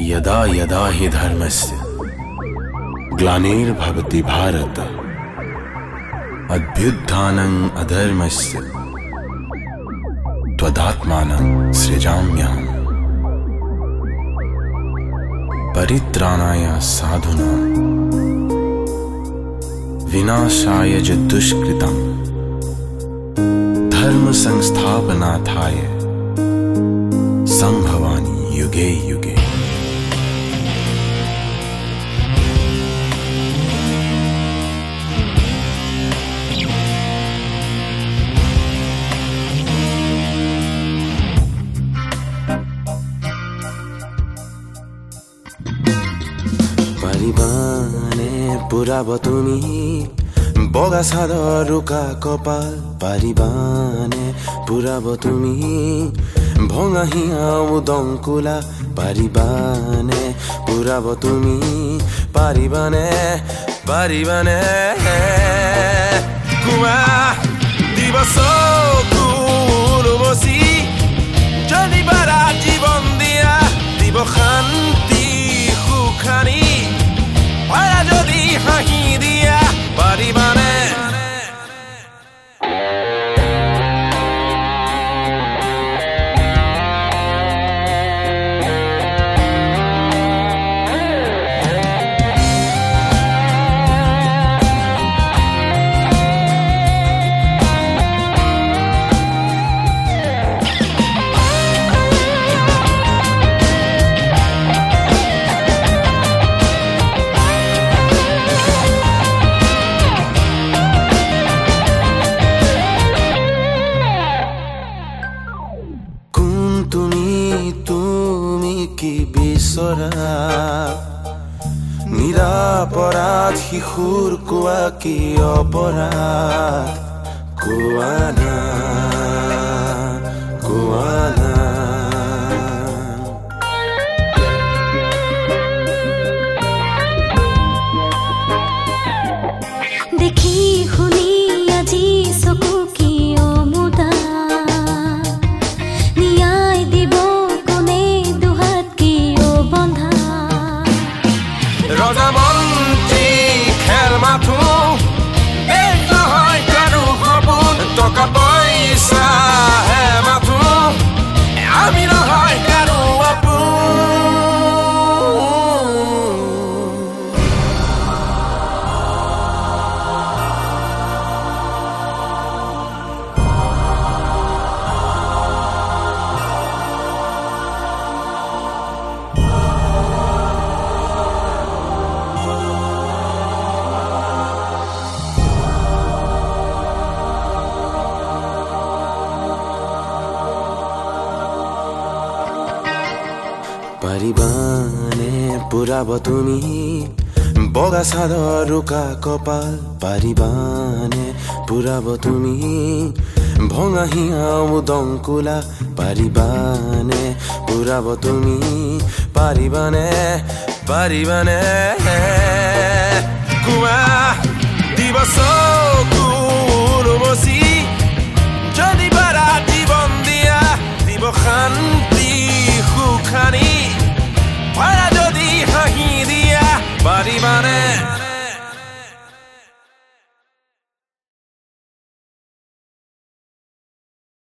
यदा यदा हि धर्मस्य। ग्लानिर्भवति भारत। अभ्युत्थानम् अधर्मस्य। त्वदात्मानं सृजाम्यहम् परित्राणाय साधूनां। विनाशाय च दुष्कृतम्। धर्मसंस्थापनार्थाय सम्भवानि युगे युगे। পাৰিবানে পুৰাব তুমি। বগা চাদৰ ৰোকা কপাল পাৰিবানে পুৰাব তুমি। ভঙা হিয়া উদংকুলা পাৰিবানে পুৰাব তুমি। পাৰিবানে পাৰিবানে। তুমি তুমি কি বিচৰা? নিৰাপৰাধ শিশুৰ কোৱা কি অপৰাধ? কোৱা না কোৱা না। দেখি শুনি পাৰিবানে পুৰাব তুমি বগা চাদৰ ৰোকা কপাল পাৰিবানে পুৰাব তুমি ভঙা হিয়া উদংকুলা পাৰিবানে পুৰাব তুমি পাৰিবানে পাৰিবানে